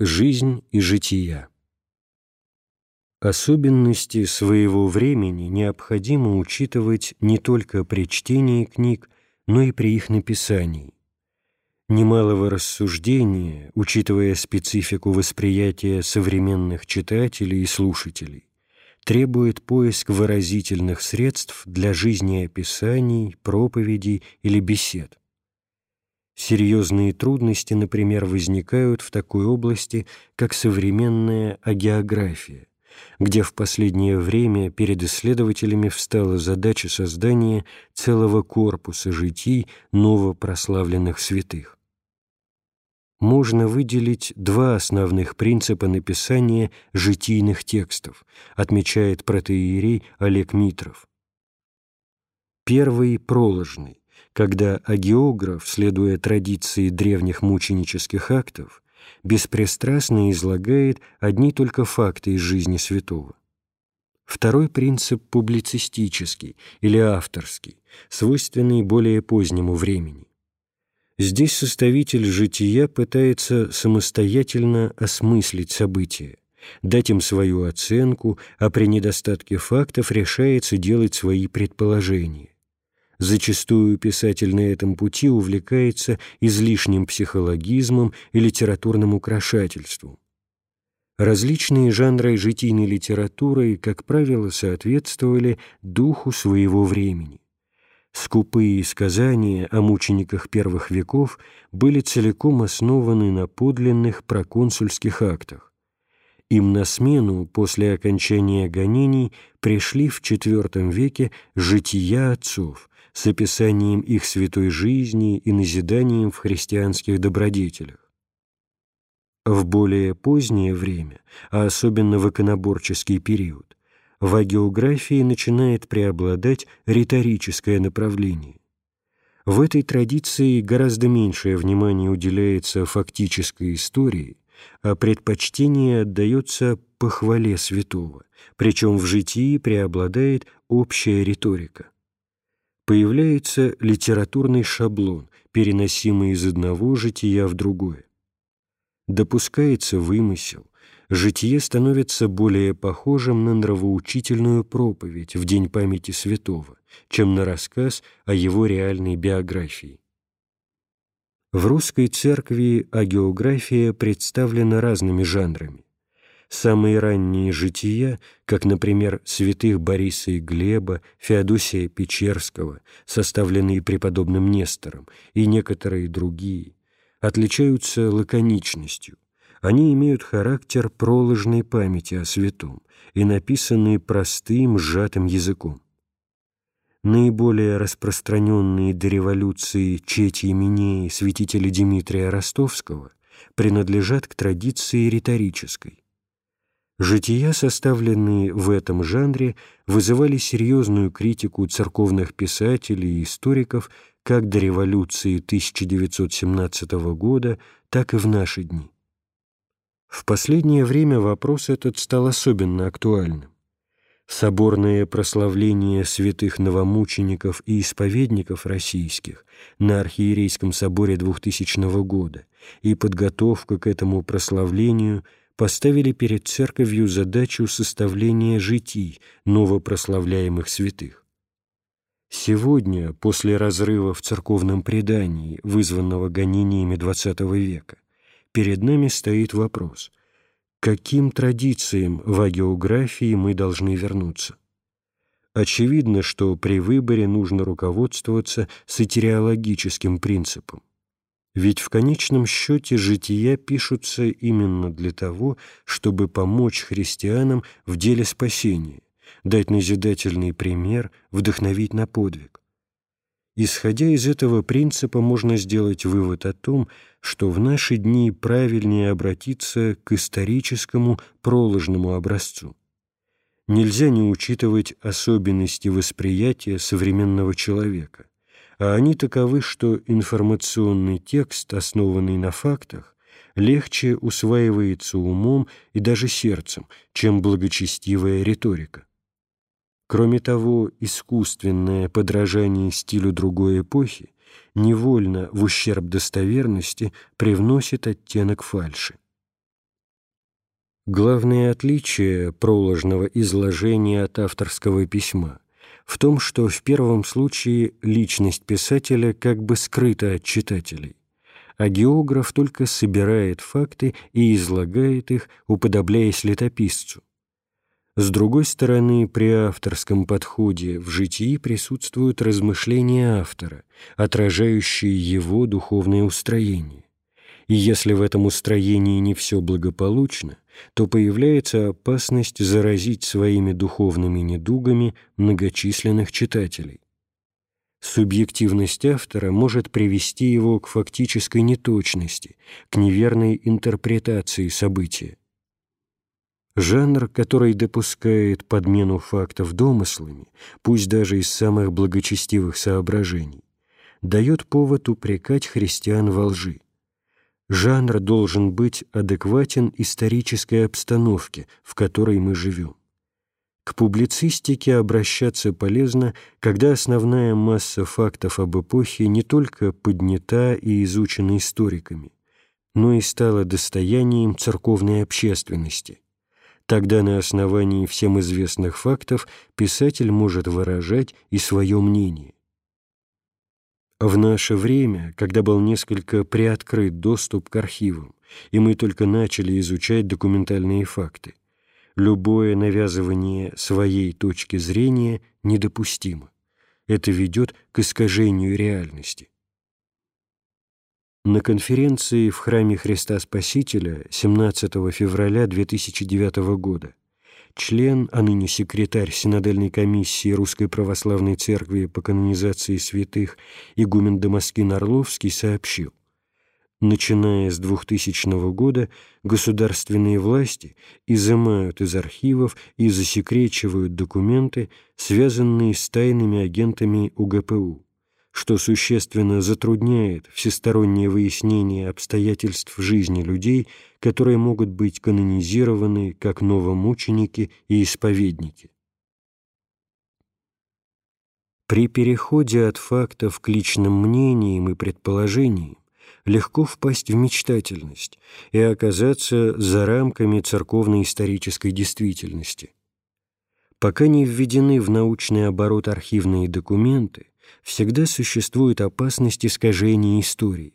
Жизнь и жития. Особенности своего времени необходимо учитывать не только при чтении книг, но и при их написании. Немалого рассуждения, учитывая специфику восприятия современных читателей и слушателей, требует поиск выразительных средств для жизнеописаний, проповедей или бесед. Серьезные трудности, например, возникают в такой области, как современная агеография, где в последнее время перед исследователями встала задача создания целого корпуса житий новопрославленных святых. Можно выделить два основных принципа написания житийных текстов, отмечает протеерей Олег Митров. Первый – проложный когда агеограф, следуя традиции древних мученических актов, беспристрастно излагает одни только факты из жизни святого. Второй принцип публицистический или авторский, свойственный более позднему времени. Здесь составитель жития пытается самостоятельно осмыслить события, дать им свою оценку, а при недостатке фактов решается делать свои предположения. Зачастую писатель на этом пути увлекается излишним психологизмом и литературным украшательством. Различные жанры житийной литературы, как правило, соответствовали духу своего времени. Скупые сказания о мучениках первых веков были целиком основаны на подлинных проконсульских актах. Им на смену после окончания гонений пришли в IV веке жития отцов, с описанием их святой жизни и назиданием в христианских добродетелях. В более позднее время, а особенно в иконоборческий период, в агеографии начинает преобладать риторическое направление. В этой традиции гораздо меньшее внимание уделяется фактической истории, а предпочтение отдается похвале святого, причем в житии преобладает общая риторика появляется литературный шаблон, переносимый из одного жития в другое. Допускается вымысел, житие становится более похожим на нравоучительную проповедь в День памяти святого, чем на рассказ о его реальной биографии. В русской церкви агеография представлена разными жанрами самые ранние жития, как, например, святых Бориса и Глеба, Феодосия Печерского, составленные преподобным Нестором, и некоторые другие, отличаются лаконичностью. Они имеют характер проложной памяти о святом и написаны простым, сжатым языком. Наиболее распространенные до революции чети именей святителя Дмитрия Ростовского принадлежат к традиции риторической. Жития, составленные в этом жанре, вызывали серьезную критику церковных писателей и историков как до революции 1917 года, так и в наши дни. В последнее время вопрос этот стал особенно актуальным. Соборное прославление святых новомучеников и исповедников российских на Архиерейском соборе 2000 года и подготовка к этому прославлению – поставили перед церковью задачу составления житий новопрославляемых святых. Сегодня, после разрыва в церковном предании, вызванного гонениями XX века, перед нами стоит вопрос, каким традициям в агеографии мы должны вернуться? Очевидно, что при выборе нужно руководствоваться сатириологическим принципом. Ведь в конечном счете жития пишутся именно для того, чтобы помочь христианам в деле спасения, дать назидательный пример, вдохновить на подвиг. Исходя из этого принципа, можно сделать вывод о том, что в наши дни правильнее обратиться к историческому проложному образцу. Нельзя не учитывать особенности восприятия современного человека а они таковы, что информационный текст, основанный на фактах, легче усваивается умом и даже сердцем, чем благочестивая риторика. Кроме того, искусственное подражание стилю другой эпохи невольно в ущерб достоверности привносит оттенок фальши. Главное отличие проложного изложения от авторского письма в том, что в первом случае личность писателя как бы скрыта от читателей, а географ только собирает факты и излагает их, уподобляясь летописцу. С другой стороны, при авторском подходе в житии присутствуют размышления автора, отражающие его духовное устроение. И если в этом устроении не все благополучно, то появляется опасность заразить своими духовными недугами многочисленных читателей. Субъективность автора может привести его к фактической неточности, к неверной интерпретации события. Жанр, который допускает подмену фактов домыслами, пусть даже из самых благочестивых соображений, дает повод упрекать христиан во лжи. Жанр должен быть адекватен исторической обстановке, в которой мы живем. К публицистике обращаться полезно, когда основная масса фактов об эпохе не только поднята и изучена историками, но и стала достоянием церковной общественности. Тогда на основании всем известных фактов писатель может выражать и свое мнение. В наше время, когда был несколько приоткрыт доступ к архивам, и мы только начали изучать документальные факты, любое навязывание своей точки зрения недопустимо. Это ведет к искажению реальности. На конференции в Храме Христа Спасителя 17 февраля 2009 года член, а ныне секретарь Синодальной комиссии Русской Православной Церкви по канонизации святых игумен Дамаскин Орловский сообщил, начиная с 2000 года государственные власти изымают из архивов и засекречивают документы, связанные с тайными агентами УГПУ что существенно затрудняет всестороннее выяснение обстоятельств жизни людей, которые могут быть канонизированы как новомученики и исповедники. При переходе от фактов к личным мнениям и предположениям легко впасть в мечтательность и оказаться за рамками церковно-исторической действительности. Пока не введены в научный оборот архивные документы, всегда существует опасность искажения истории.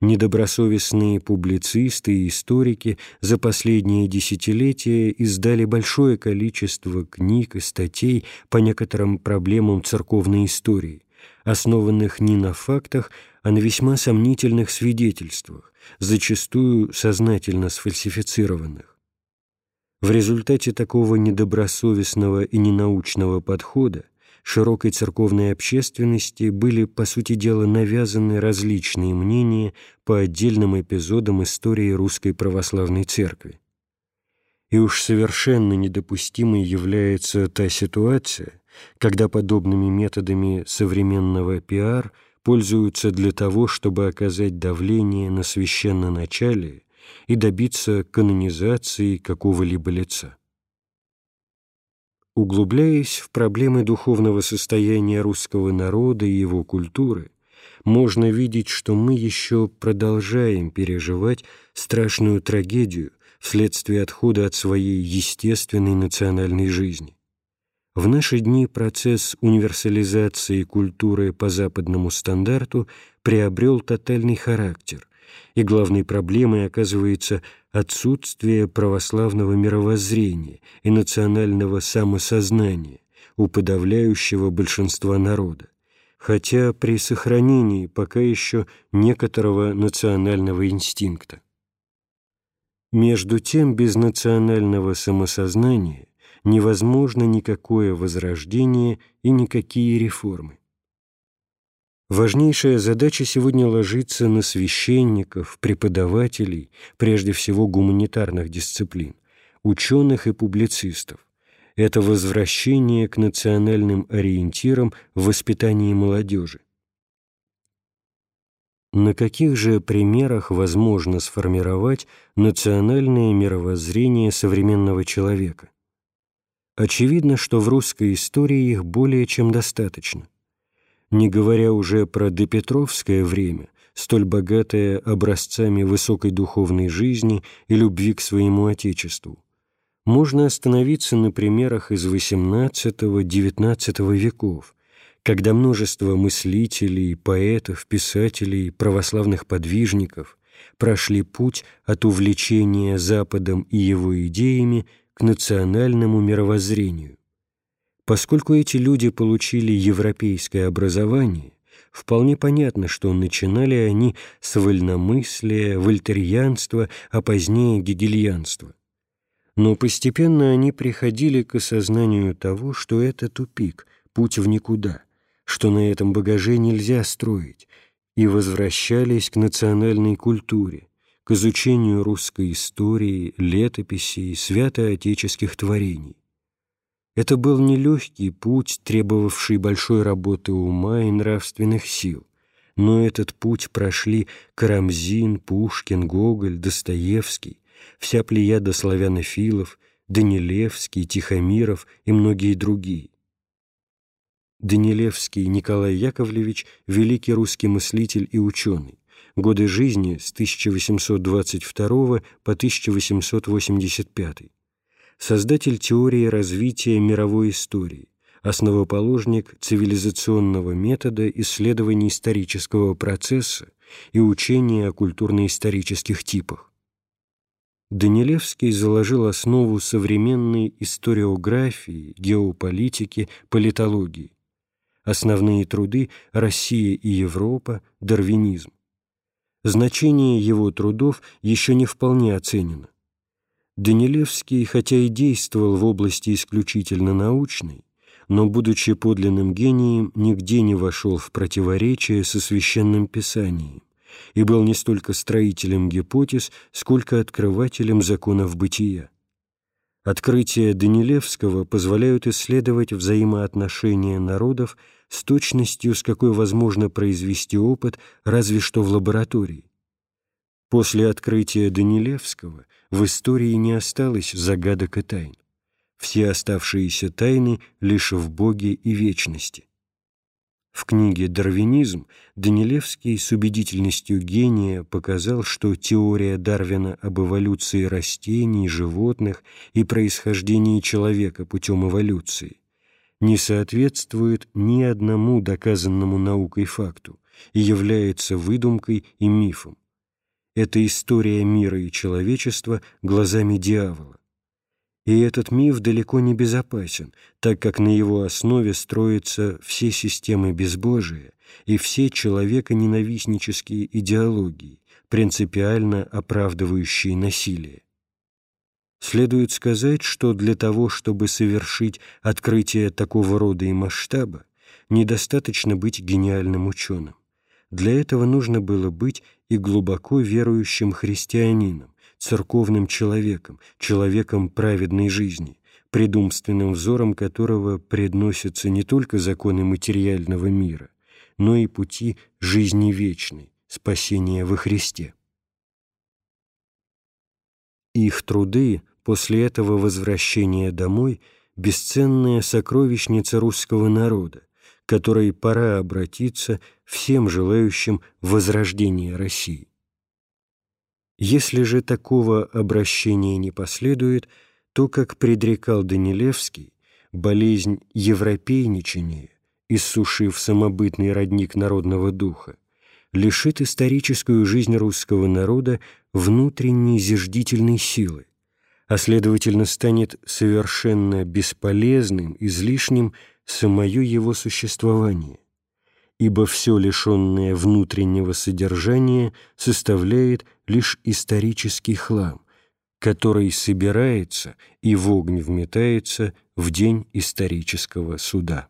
Недобросовестные публицисты и историки за последние десятилетия издали большое количество книг и статей по некоторым проблемам церковной истории, основанных не на фактах, а на весьма сомнительных свидетельствах, зачастую сознательно сфальсифицированных. В результате такого недобросовестного и ненаучного подхода широкой церковной общественности были, по сути дела, навязаны различные мнения по отдельным эпизодам истории Русской Православной Церкви. И уж совершенно недопустимой является та ситуация, когда подобными методами современного пиар пользуются для того, чтобы оказать давление на священноначалие и добиться канонизации какого-либо лица. Углубляясь в проблемы духовного состояния русского народа и его культуры, можно видеть, что мы еще продолжаем переживать страшную трагедию вследствие отхода от своей естественной национальной жизни. В наши дни процесс универсализации культуры по западному стандарту приобрел тотальный характер, и главной проблемой оказывается отсутствие православного мировоззрения и национального самосознания у подавляющего большинства народа, хотя при сохранении пока еще некоторого национального инстинкта. Между тем, без национального самосознания невозможно никакое возрождение и никакие реформы. Важнейшая задача сегодня ложится на священников, преподавателей, прежде всего гуманитарных дисциплин, ученых и публицистов. Это возвращение к национальным ориентирам в воспитании молодежи. На каких же примерах возможно сформировать национальное мировоззрение современного человека? Очевидно, что в русской истории их более чем достаточно не говоря уже про допетровское время, столь богатая образцами высокой духовной жизни и любви к своему Отечеству, можно остановиться на примерах из XVIII-XIX веков, когда множество мыслителей, поэтов, писателей, православных подвижников прошли путь от увлечения Западом и его идеями к национальному мировоззрению. Поскольку эти люди получили европейское образование, вполне понятно, что начинали они с вольномыслия, вольтерьянства, а позднее гегельянства. Но постепенно они приходили к осознанию того, что это тупик, путь в никуда, что на этом багаже нельзя строить, и возвращались к национальной культуре, к изучению русской истории, летописей, святоотеческих творений. Это был нелегкий путь, требовавший большой работы ума и нравственных сил, но этот путь прошли Карамзин, Пушкин, Гоголь, Достоевский, вся плеяда славянофилов, Данилевский, Тихомиров и многие другие. Данилевский Николай Яковлевич – великий русский мыслитель и ученый. Годы жизни с 1822 по 1885. Создатель теории развития мировой истории, основоположник цивилизационного метода исследования исторического процесса и учения о культурно-исторических типах. Данилевский заложил основу современной историографии, геополитики, политологии. Основные труды «Россия и Европа», «Дарвинизм». Значение его трудов еще не вполне оценено. Данилевский, хотя и действовал в области исключительно научной, но, будучи подлинным гением, нигде не вошел в противоречие со священным писанием и был не столько строителем гипотез, сколько открывателем законов бытия. Открытия Данилевского позволяют исследовать взаимоотношения народов с точностью, с какой возможно произвести опыт разве что в лаборатории. После открытия Данилевского в истории не осталось загадок и тайн. Все оставшиеся тайны лишь в Боге и вечности. В книге «Дарвинизм» Данилевский с убедительностью гения показал, что теория Дарвина об эволюции растений, животных и происхождении человека путем эволюции не соответствует ни одному доказанному наукой факту и является выдумкой и мифом. Это история мира и человечества глазами дьявола, и этот миф далеко не безопасен, так как на его основе строятся все системы безбожия и все человеконенавистнические идеологии, принципиально оправдывающие насилие. Следует сказать, что для того, чтобы совершить открытие такого рода и масштаба, недостаточно быть гениальным ученым. Для этого нужно было быть и глубоко верующим христианином, церковным человеком, человеком праведной жизни, предумственным взором которого предносятся не только законы материального мира, но и пути жизни вечной, спасения во Христе. Их труды после этого возвращения домой – бесценная сокровищница русского народа, которой пора обратиться всем желающим возрождения России. Если же такого обращения не последует, то, как предрекал Данилевский, болезнь европейничания, иссушив самобытный родник народного духа, лишит историческую жизнь русского народа внутренней зиждительной силы, а следовательно станет совершенно бесполезным, излишним самое его существование ибо все лишенное внутреннего содержания составляет лишь исторический хлам, который собирается и в огонь вметается в день исторического суда.